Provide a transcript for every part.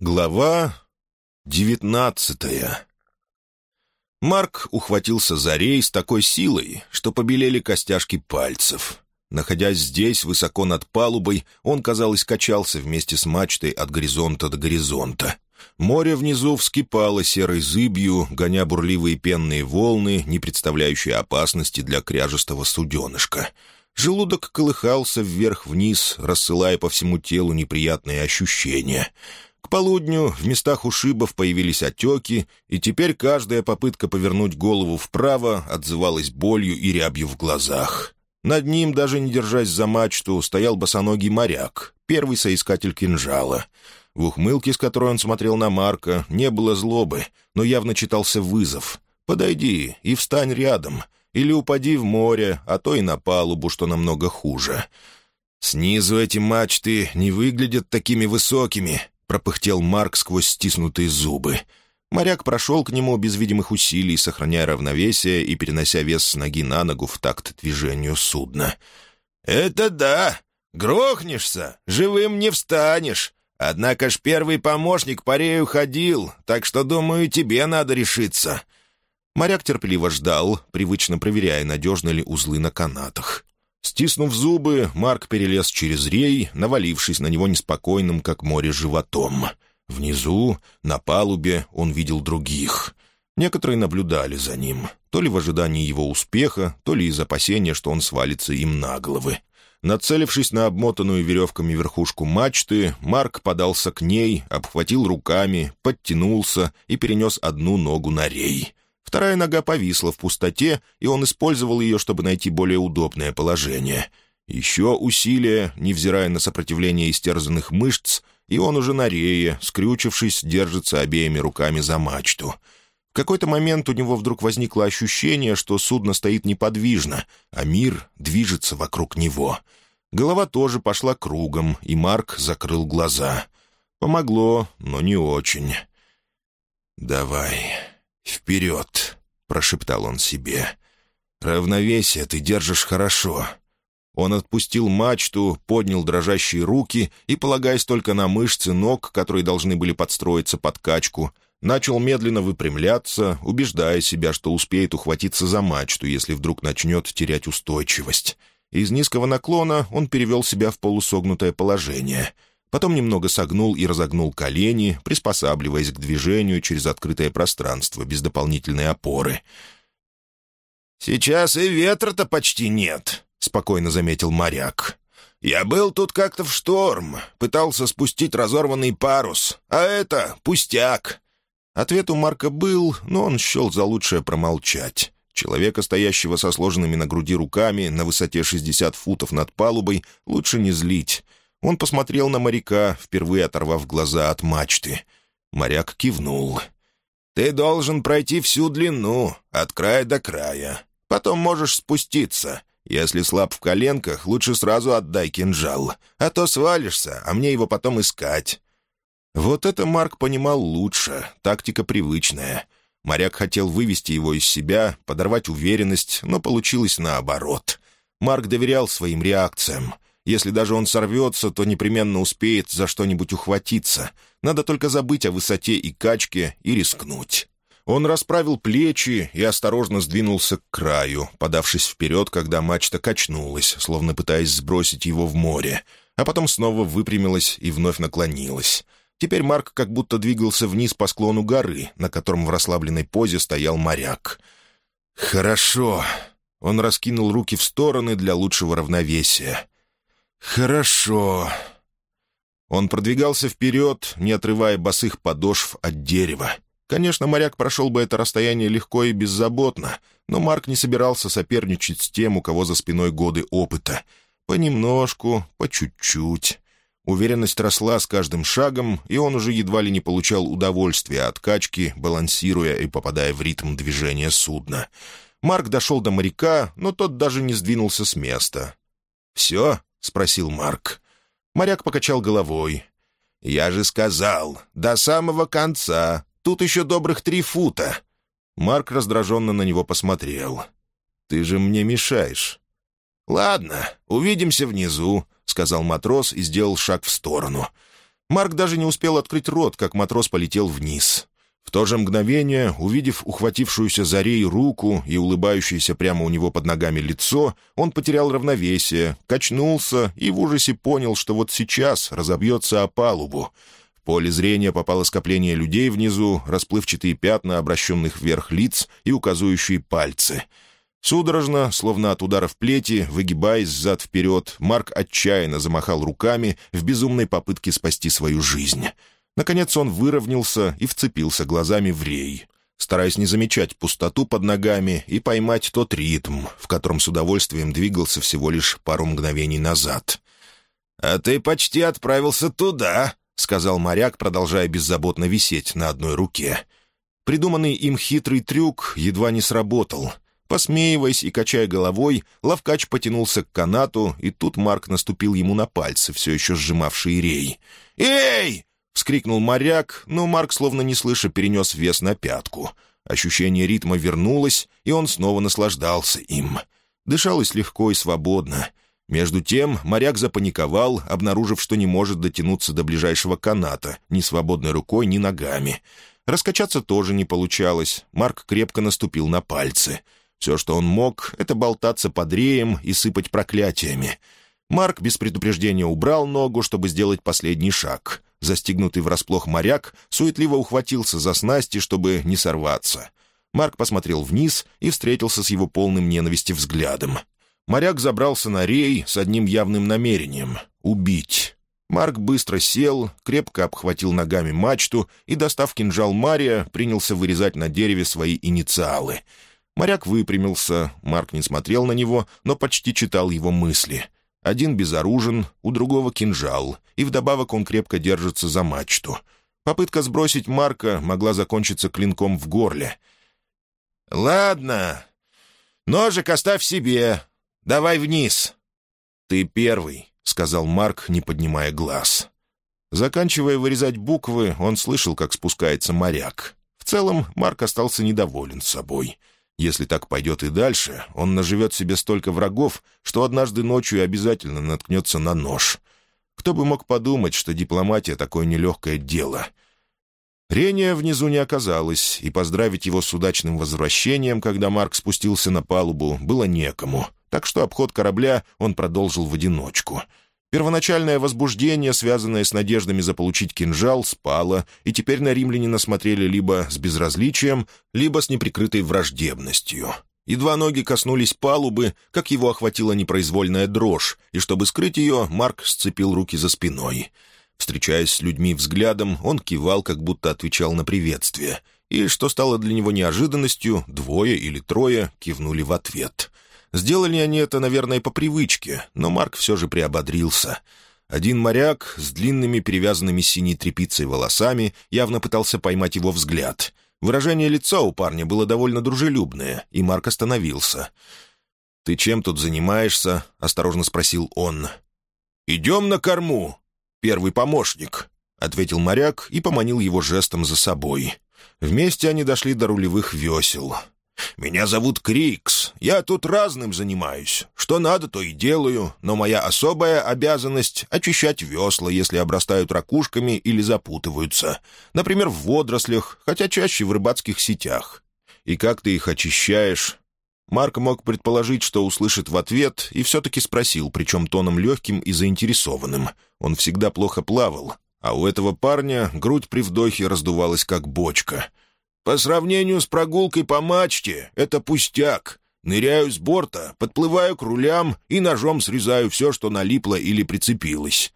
Глава девятнадцатая Марк ухватился за рей с такой силой, что побелели костяшки пальцев. Находясь здесь, высоко над палубой, он, казалось, качался вместе с мачтой от горизонта до горизонта. Море внизу вскипало серой зыбью, гоня бурливые пенные волны, не представляющие опасности для кряжестого суденышка — Желудок колыхался вверх-вниз, рассылая по всему телу неприятные ощущения. Полудню в местах ушибов появились отеки, и теперь каждая попытка повернуть голову вправо отзывалась болью и рябью в глазах. Над ним, даже не держась за мачту, стоял босоногий моряк, первый соискатель кинжала. В ухмылке, с которой он смотрел на Марка, не было злобы, но явно читался вызов. «Подойди и встань рядом», или упади в море, а то и на палубу, что намного хуже. «Снизу эти мачты не выглядят такими высокими», — пропыхтел Марк сквозь стиснутые зубы. Моряк прошел к нему без видимых усилий, сохраняя равновесие и перенося вес с ноги на ногу в такт движению судна. «Это да! Грохнешься, живым не встанешь. Однако ж первый помощник по рею ходил, так что, думаю, тебе надо решиться. Моряк терпеливо ждал, привычно проверяя, надежны ли узлы на канатах. Стиснув зубы, Марк перелез через рей, навалившись на него неспокойным, как море, животом. Внизу, на палубе, он видел других. Некоторые наблюдали за ним, то ли в ожидании его успеха, то ли из опасения, что он свалится им на головы. Нацелившись на обмотанную веревками верхушку мачты, Марк подался к ней, обхватил руками, подтянулся и перенес одну ногу на рей. Вторая нога повисла в пустоте, и он использовал ее, чтобы найти более удобное положение. Еще усилия, невзирая на сопротивление истерзанных мышц, и он уже на рее, скрючившись, держится обеими руками за мачту. В какой-то момент у него вдруг возникло ощущение, что судно стоит неподвижно, а мир движется вокруг него. Голова тоже пошла кругом, и Марк закрыл глаза. Помогло, но не очень. «Давай, «Вперед!» — прошептал он себе. «Равновесие ты держишь хорошо». Он отпустил мачту, поднял дрожащие руки и, полагаясь только на мышцы ног, которые должны были подстроиться под качку, начал медленно выпрямляться, убеждая себя, что успеет ухватиться за мачту, если вдруг начнет терять устойчивость. Из низкого наклона он перевел себя в полусогнутое положение — Потом немного согнул и разогнул колени, приспосабливаясь к движению через открытое пространство без дополнительной опоры. «Сейчас и ветра-то почти нет», — спокойно заметил моряк. «Я был тут как-то в шторм, пытался спустить разорванный парус, а это пустяк». Ответ у Марка был, но он счел за лучшее промолчать. Человека, стоящего со сложенными на груди руками на высоте 60 футов над палубой, лучше не злить. Он посмотрел на моряка, впервые оторвав глаза от мачты. Моряк кивнул. «Ты должен пройти всю длину, от края до края. Потом можешь спуститься. Если слаб в коленках, лучше сразу отдай кинжал. А то свалишься, а мне его потом искать». Вот это Марк понимал лучше, тактика привычная. Моряк хотел вывести его из себя, подорвать уверенность, но получилось наоборот. Марк доверял своим реакциям — если даже он сорвется, то непременно успеет за что-нибудь ухватиться. Надо только забыть о высоте и качке и рискнуть. Он расправил плечи и осторожно сдвинулся к краю, подавшись вперед, когда мачта качнулась, словно пытаясь сбросить его в море, а потом снова выпрямилась и вновь наклонилась. Теперь Марк как будто двигался вниз по склону горы, на котором в расслабленной позе стоял моряк. «Хорошо». Он раскинул руки в стороны для лучшего равновесия. «Хорошо». Он продвигался вперед, не отрывая босых подошв от дерева. Конечно, моряк прошел бы это расстояние легко и беззаботно, но Марк не собирался соперничать с тем, у кого за спиной годы опыта. Понемножку, по чуть-чуть. Уверенность росла с каждым шагом, и он уже едва ли не получал удовольствия от качки, балансируя и попадая в ритм движения судна. Марк дошел до моряка, но тот даже не сдвинулся с места. «Все?» — спросил Марк. Моряк покачал головой. «Я же сказал, до самого конца. Тут еще добрых три фута». Марк раздраженно на него посмотрел. «Ты же мне мешаешь». «Ладно, увидимся внизу», — сказал матрос и сделал шаг в сторону. Марк даже не успел открыть рот, как матрос полетел вниз. В то же мгновение, увидев ухватившуюся за рей руку и улыбающееся прямо у него под ногами лицо, он потерял равновесие, качнулся и в ужасе понял, что вот сейчас разобьется о палубу. В поле зрения попало скопление людей внизу, расплывчатые пятна обращенных вверх лиц и указывающие пальцы. Судорожно, словно от ударов плети, выгибаясь зад-вперед, Марк отчаянно замахал руками в безумной попытке спасти свою жизнь — Наконец он выровнялся и вцепился глазами в рей, стараясь не замечать пустоту под ногами и поймать тот ритм, в котором с удовольствием двигался всего лишь пару мгновений назад. «А ты почти отправился туда», — сказал моряк, продолжая беззаботно висеть на одной руке. Придуманный им хитрый трюк едва не сработал. Посмеиваясь и качая головой, ловкач потянулся к канату, и тут Марк наступил ему на пальцы, все еще сжимавший рей. «Эй!» Вскрикнул моряк, но Марк, словно не слыша, перенес вес на пятку. Ощущение ритма вернулось, и он снова наслаждался им. Дышалось легко и свободно. Между тем моряк запаниковал, обнаружив, что не может дотянуться до ближайшего каната ни свободной рукой, ни ногами. Раскачаться тоже не получалось. Марк крепко наступил на пальцы. Все, что он мог, — это болтаться под реем и сыпать проклятиями. Марк без предупреждения убрал ногу, чтобы сделать последний шаг. Застигнутый врасплох моряк суетливо ухватился за снасти, чтобы не сорваться. Марк посмотрел вниз и встретился с его полным ненависти взглядом. Моряк забрался на рей с одним явным намерением — убить. Марк быстро сел, крепко обхватил ногами мачту и, достав кинжал Мария, принялся вырезать на дереве свои инициалы. Моряк выпрямился, Марк не смотрел на него, но почти читал его мысли — один безоружен, у другого кинжал, и вдобавок он крепко держится за мачту. Попытка сбросить Марка могла закончиться клинком в горле. «Ладно. Ножик оставь себе. Давай вниз». «Ты первый», — сказал Марк, не поднимая глаз. Заканчивая вырезать буквы, он слышал, как спускается моряк. В целом, Марк остался недоволен собой — если так пойдет и дальше, он наживет себе столько врагов, что однажды ночью обязательно наткнется на нож. Кто бы мог подумать, что дипломатия — такое нелегкое дело. Рения внизу не оказалось, и поздравить его с удачным возвращением, когда Марк спустился на палубу, было некому, так что обход корабля он продолжил в одиночку — Первоначальное возбуждение, связанное с надеждами заполучить кинжал, спало, и теперь на римлянина смотрели либо с безразличием, либо с неприкрытой враждебностью. Едва ноги коснулись палубы, как его охватила непроизвольная дрожь, и чтобы скрыть ее, Марк сцепил руки за спиной. Встречаясь с людьми взглядом, он кивал, как будто отвечал на приветствие. И, что стало для него неожиданностью, двое или трое кивнули в ответ — Сделали они это, наверное, по привычке, но Марк все же приободрился. Один моряк с длинными перевязанными синей тряпицей волосами явно пытался поймать его взгляд. Выражение лица у парня было довольно дружелюбное, и Марк остановился. «Ты чем тут занимаешься?» — осторожно спросил он. «Идем на корму. Первый помощник», — ответил моряк и поманил его жестом за собой. Вместе они дошли до рулевых весел. «Меня зовут Крикс. Я тут разным занимаюсь. Что надо, то и делаю, но моя особая обязанность — очищать весла, если обрастают ракушками или запутываются. Например, в водорослях, хотя чаще в рыбацких сетях. И как ты их очищаешь?» Марк мог предположить, что услышит в ответ, и все-таки спросил, причем тоном легким и заинтересованным. Он всегда плохо плавал, а у этого парня грудь при вдохе раздувалась как бочка — по сравнению с прогулкой по мачте, это пустяк. Ныряю с борта, подплываю к рулям и ножом срезаю все, что налипло или прицепилось.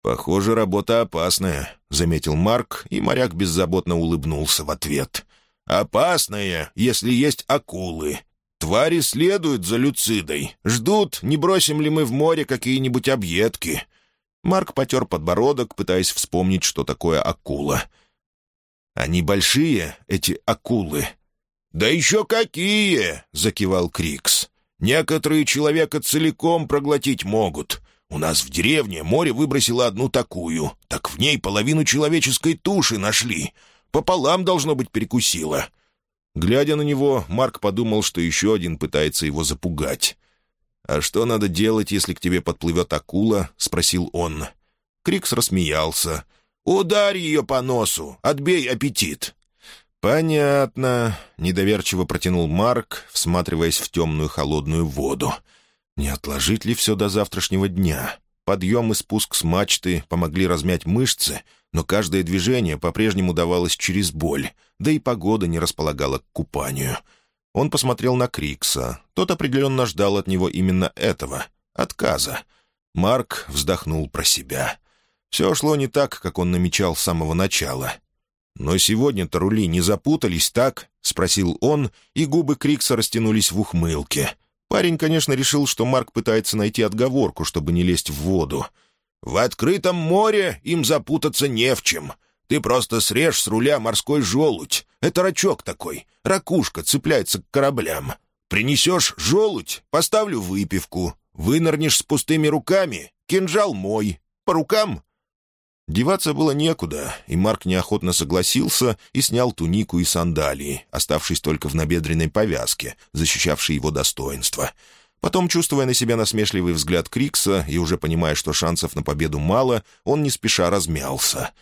«Похоже, работа опасная», — заметил Марк, и моряк беззаботно улыбнулся в ответ. «Опасная, если есть акулы. Твари следуют за Люцидой, ждут, не бросим ли мы в море какие-нибудь объедки». Марк потер подбородок, пытаясь вспомнить, что такое акула — они большие, эти акулы?» «Да еще какие!» — закивал Крикс. «Некоторые человека целиком проглотить могут. У нас в деревне море выбросило одну такую, так в ней половину человеческой туши нашли. Пополам, должно быть, перекусило». Глядя на него, Марк подумал, что еще один пытается его запугать. «А что надо делать, если к тебе подплывет акула?» — спросил он. Крикс рассмеялся. «Ударь ее по носу! Отбей аппетит!» «Понятно», — недоверчиво протянул Марк, всматриваясь в темную холодную воду. «Не отложить ли все до завтрашнего дня?» Подъем и спуск с мачты помогли размять мышцы, но каждое движение по-прежнему давалось через боль, да и погода не располагала к купанию. Он посмотрел на Крикса. Тот определенно ждал от него именно этого — отказа. Марк вздохнул про себя. Все шло не так, как он намечал с самого начала. «Но сегодня-то рули не запутались, так?» — спросил он, и губы Крикса растянулись в ухмылке — Парень, конечно, решил, что Марк пытается найти отговорку, чтобы не лезть в воду. «В открытом море им запутаться не в чем. Ты просто срежь с руля морской желудь. Это рачок такой. Ракушка цепляется к кораблям. Принесешь желудь — поставлю выпивку. Вынырнешь с пустыми руками — кинжал мой. По рукам Деваться было некуда, и Марк неохотно согласился и снял тунику и сандалии, оставшись только в набедренной повязке, защищавшей его достоинство. Потом, чувствуя на себя насмешливый взгляд Крикса и уже понимая, что шансов на победу мало, он не спеша размялся.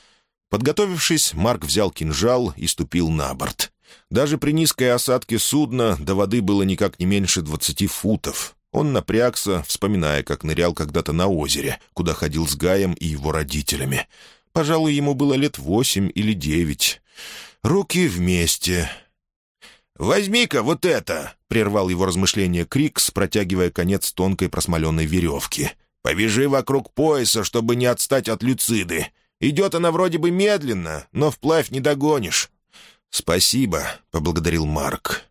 Подготовившись, Марк взял кинжал и ступил на борт. Даже при низкой осадке судна до воды было никак не меньше двадцати футов. Он напрягся, вспоминая, как нырял когда-то на озере, куда ходил с Гаем и его родителями. Пожалуй, ему было лет восемь или девять. Руки вместе. «Возьми-ка вот это!» — прервал его размышление Крикс, протягивая конец тонкой просмоленной веревки. «Повяжи вокруг пояса, чтобы не отстать от Люциды. Идет она вроде бы медленно, но вплавь не догонишь». «Спасибо», — поблагодарил Марк.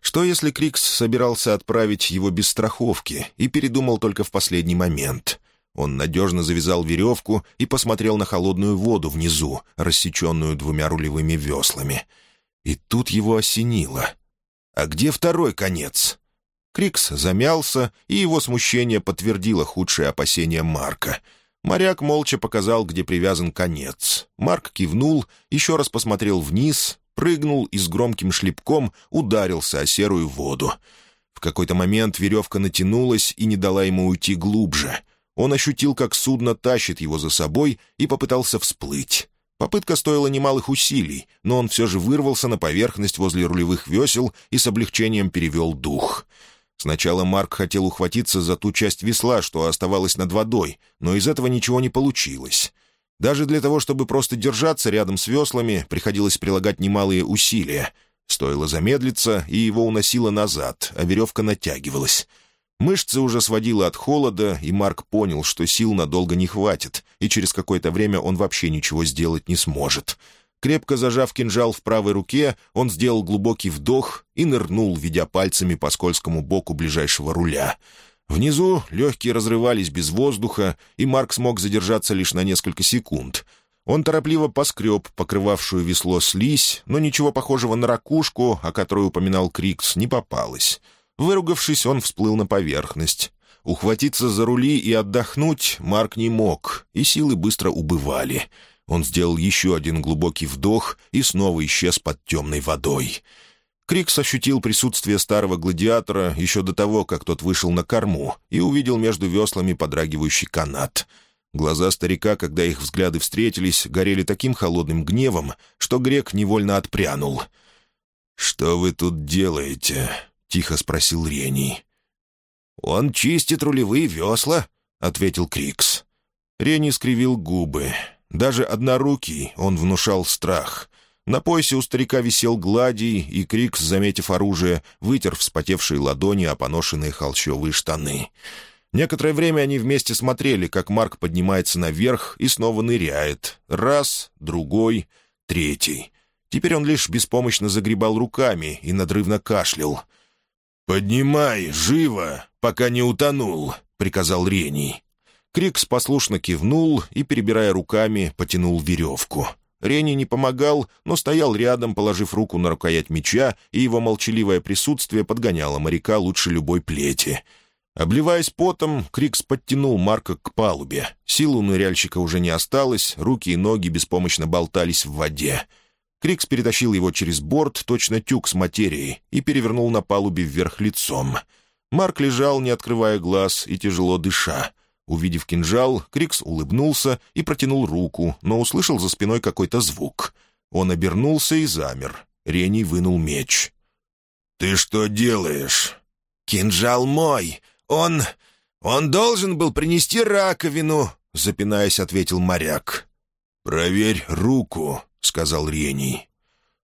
Что, если Крикс собирался отправить его без страховки и передумал только в последний момент? Он надежно завязал веревку и посмотрел на холодную воду внизу, рассеченную двумя рулевыми веслами. И тут его осенило. «А где второй конец?» Крикс замялся, и его смущение подтвердило худшие опасения Марка. Моряк молча показал, где привязан конец. Марк кивнул, еще раз посмотрел вниз, прыгнул и с громким шлепком ударился о серую воду. В какой-то момент веревка натянулась и не дала ему уйти глубже. Он ощутил, как судно тащит его за собой и попытался всплыть. Попытка стоила немалых усилий, но он все же вырвался на поверхность возле рулевых весел и с облегчением перевел дух. Сначала Марк хотел ухватиться за ту часть весла, что оставалась над водой, но из этого ничего не получилось. Даже для того, чтобы просто держаться рядом с веслами, приходилось прилагать немалые усилия. Стоило замедлиться, и его уносило назад, а веревка натягивалась. Мышцы уже сводило от холода, и Марк понял, что сил надолго не хватит, и через какое-то время он вообще ничего сделать не сможет. Крепко зажав кинжал в правой руке, он сделал глубокий вдох и нырнул, ведя пальцами по скользкому боку ближайшего руля — Внизу легкие разрывались без воздуха, и Марк смог задержаться лишь на несколько секунд. Он торопливо поскреб покрывавшую весло слизь, но ничего похожего на ракушку, о которой упоминал Крикс, не попалось. Выругавшись, он всплыл на поверхность. Ухватиться за рули и отдохнуть Марк не мог, и силы быстро убывали. Он сделал еще один глубокий вдох и снова исчез под темной водой. Крикс ощутил присутствие старого гладиатора еще до того, как тот вышел на корму, и увидел между веслами подрагивающий канат. Глаза старика, когда их взгляды встретились, горели таким холодным гневом, что грек невольно отпрянул. «Что вы тут делаете?» — тихо спросил Рений. «Он чистит рулевые весла», — ответил Крикс. Рений скривил губы. Даже однорукий он внушал страх. На поясе у старика висел гладий, и Крикс, заметив оружие, вытер вспотевшие ладони о поношенные холщовые штаны. Некоторое время они вместе смотрели, как Марк поднимается наверх и снова ныряет. Раз, другой, третий. Теперь он лишь беспомощно загребал руками и надрывно кашлял. «Поднимай, живо, пока не утонул», — приказал Рений. Крикс послушно кивнул и, перебирая руками, потянул веревку. Рени не помогал, но стоял рядом, положив руку на рукоять меча, и его молчаливое присутствие подгоняло моряка лучше любой плети. Обливаясь потом, Крикс подтянул Марка к палубе. Сил у ныряльщика уже не осталось, руки и ноги беспомощно болтались в воде. Крикс перетащил его через борт, точно тюк с материей, и перевернул на палубе вверх лицом. Марк лежал, не открывая глаз и тяжело дыша. Увидев кинжал, Крикс улыбнулся и протянул руку, но услышал за спиной какой-то звук. Он обернулся и замер. Рений вынул меч. «Ты что делаешь?» «Кинжал мой! Он... он должен был принести раковину!» Запинаясь, ответил моряк. «Проверь руку», — сказал Рений.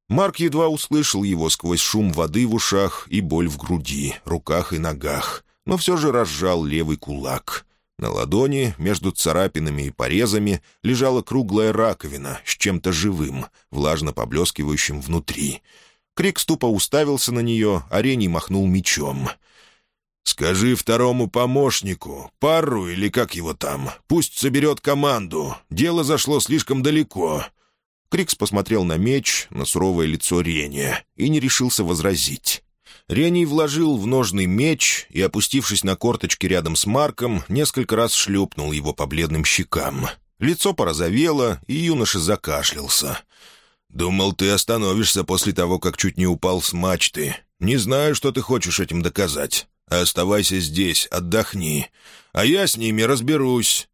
Марк едва услышал его сквозь шум воды в ушах и боль в груди, руках и ногах, но все же разжал левый кулак. На ладони, между царапинами и порезами, лежала круглая раковина с чем-то живым, влажно поблескивающим внутри. Крик ступо уставился на нее, а Рений махнул мечом. «Скажи второму помощнику, пару или как его там, пусть соберет команду. Дело зашло слишком далеко. Крикс посмотрел на меч, на суровое лицо Рения и не решился возразить. Рений вложил в ножный меч и, опустившись на корточки рядом с Марком, несколько раз шлепнул его по бледным щекам. Лицо порозовело, и юноша закашлялся. «Думал, ты остановишься после того, как чуть не упал с мачты. Не знаю, что ты хочешь этим доказать. Оставайся здесь, отдохни. А я с ними разберусь».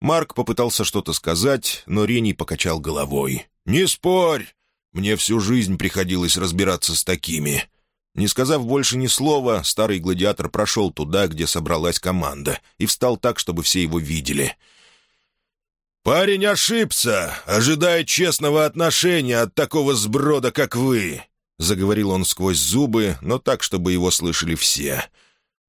Марк попытался что-то сказать, но Рений покачал головой. «Не спорь! Мне всю жизнь приходилось разбираться с такими». Не сказав больше ни слова, старый гладиатор прошел туда, где собралась команда, и встал так, чтобы все его видели. «Парень ошибся, ожидая честного отношения от такого сброда, как вы», — заговорил он сквозь зубы, но так, чтобы его слышали все.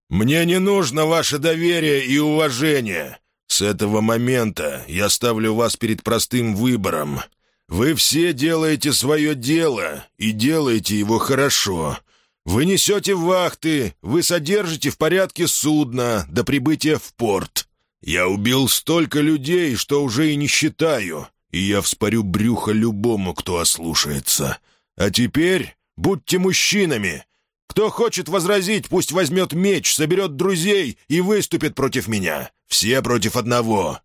«Мне не нужно ваше доверие и уважение. С этого момента я ставлю вас перед простым выбором. Вы все делаете свое дело и делаете его хорошо. Вы несете вахты, вы содержите в порядке судно до прибытия в порт. Я убил столько людей, что уже и не считаю, и я вспорю брюхо любому, кто ослушается. А теперь будьте мужчинами. Кто хочет возразить, пусть возьмет меч, соберет друзей и выступит против меня. Все против одного».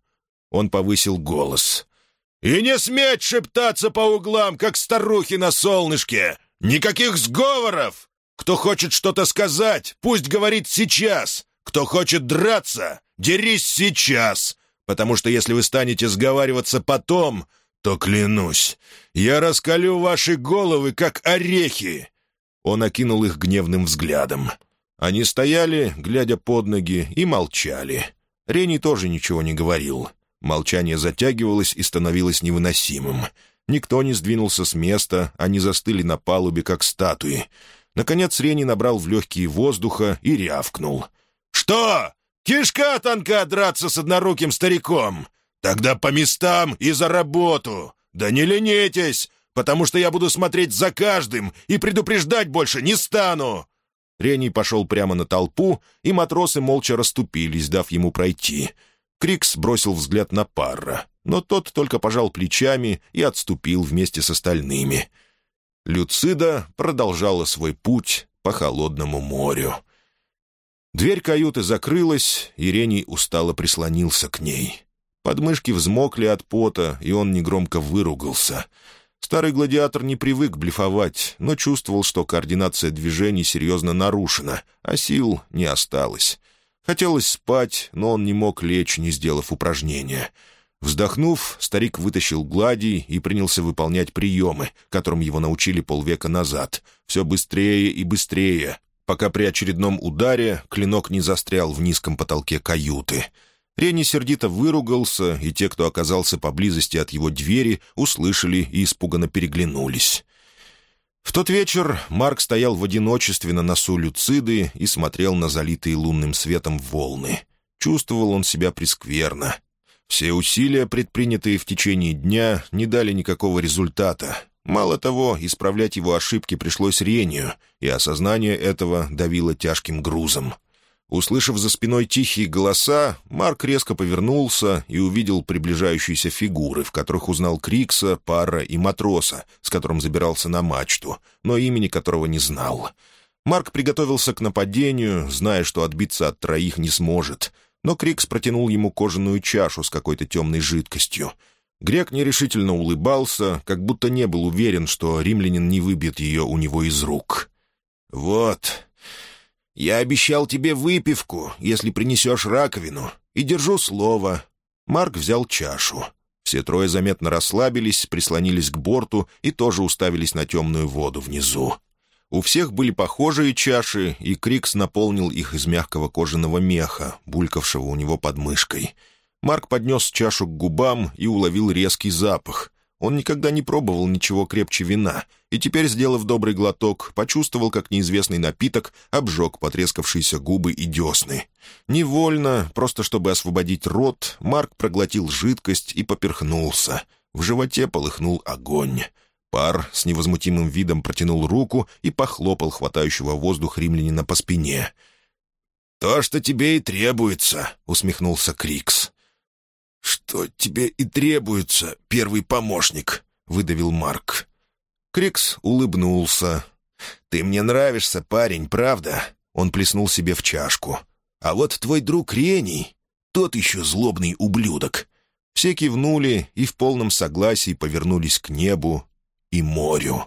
Он повысил голос. «И не сметь шептаться по углам, как старухи на солнышке! Никаких сговоров! Кто хочет что-то сказать, пусть говорит сейчас! Кто хочет драться, дерись сейчас! Потому что если вы станете сговариваться потом, то, клянусь, я раскалю ваши головы, как орехи!» Он окинул их гневным взглядом. Они стояли, глядя под ноги, и молчали. Рени тоже ничего не говорил. Молчание затягивалось и становилось невыносимым. Никто не сдвинулся с места, они застыли на палубе, как статуи. Наконец Рени набрал в легкие воздуха и рявкнул. «Что? Кишка тонка драться с одноруким стариком? Тогда по местам и за работу! Да не ленитесь, потому что я буду смотреть за каждым и предупреждать больше не стану!» Рени пошел прямо на толпу, и матросы молча расступились, дав ему пройти — Крикс бросил взгляд на Парра, но тот только пожал плечами и отступил вместе с остальными. Люцида продолжала свой путь по холодному морю. Дверь каюты закрылась, и Рений устало прислонился к ней. Подмышки взмокли от пота, и он негромко выругался. Старый гладиатор не привык блефовать, но чувствовал, что координация движений серьезно нарушена, а сил не осталось. Хотелось спать, но он не мог лечь, не сделав упражнения. Вздохнув, старик вытащил гладий и принялся выполнять приемы, которым его научили полвека назад. Все быстрее и быстрее, пока при очередном ударе клинок не застрял в низком потолке каюты. Рени сердито выругался, и те, кто оказался поблизости от его двери, услышали и испуганно переглянулись. В тот вечер Марк стоял в одиночестве на носу Люциды и смотрел на залитые лунным светом волны. Чувствовал он себя прескверно. Все усилия, предпринятые в течение дня, не дали никакого результата. Мало того, исправлять его ошибки пришлось Рению, и осознание этого давило тяжким грузом — Услышав за спиной тихие голоса, Марк резко повернулся и увидел приближающиеся фигуры, в которых узнал Крикса, Пара и Матроса, с которым забирался на мачту, но имени которого не знал. Марк приготовился к нападению, зная, что отбиться от троих не сможет, но Крикс протянул ему кожаную чашу с какой-то темной жидкостью. Грек нерешительно улыбался, как будто не был уверен, что римлянин не выбьет ее у него из рук. «Вот», «Я обещал тебе выпивку, если принесешь раковину. и держу слово». Марк взял чашу. Все трое заметно расслабились, прислонились к борту и тоже уставились на темную воду внизу. У всех были похожие чаши, и Крикс наполнил их из мягкого кожаного меха, булькавшего у него под мышкой. Марк поднес чашу к губам и уловил резкий запах. Он никогда не пробовал ничего крепче вина, и теперь, сделав добрый глоток, почувствовал, как неизвестный напиток обжег потрескавшиеся губы и десны. Невольно, просто чтобы освободить рот, Марк проглотил жидкость и поперхнулся. В животе полыхнул огонь. Пар с невозмутимым видом протянул руку и похлопал хватающего воздух римлянина по спине. «То, что тебе и требуется», — усмехнулся Крикс. «Что тебе и требуется, первый помощник», — выдавил Марк. Крикс улыбнулся. «Ты мне нравишься, парень, правда?» Он плеснул себе в чашку. «А вот твой друг Рений, тот еще злобный ублюдок». Все кивнули и в полном согласии повернулись к небу и морю.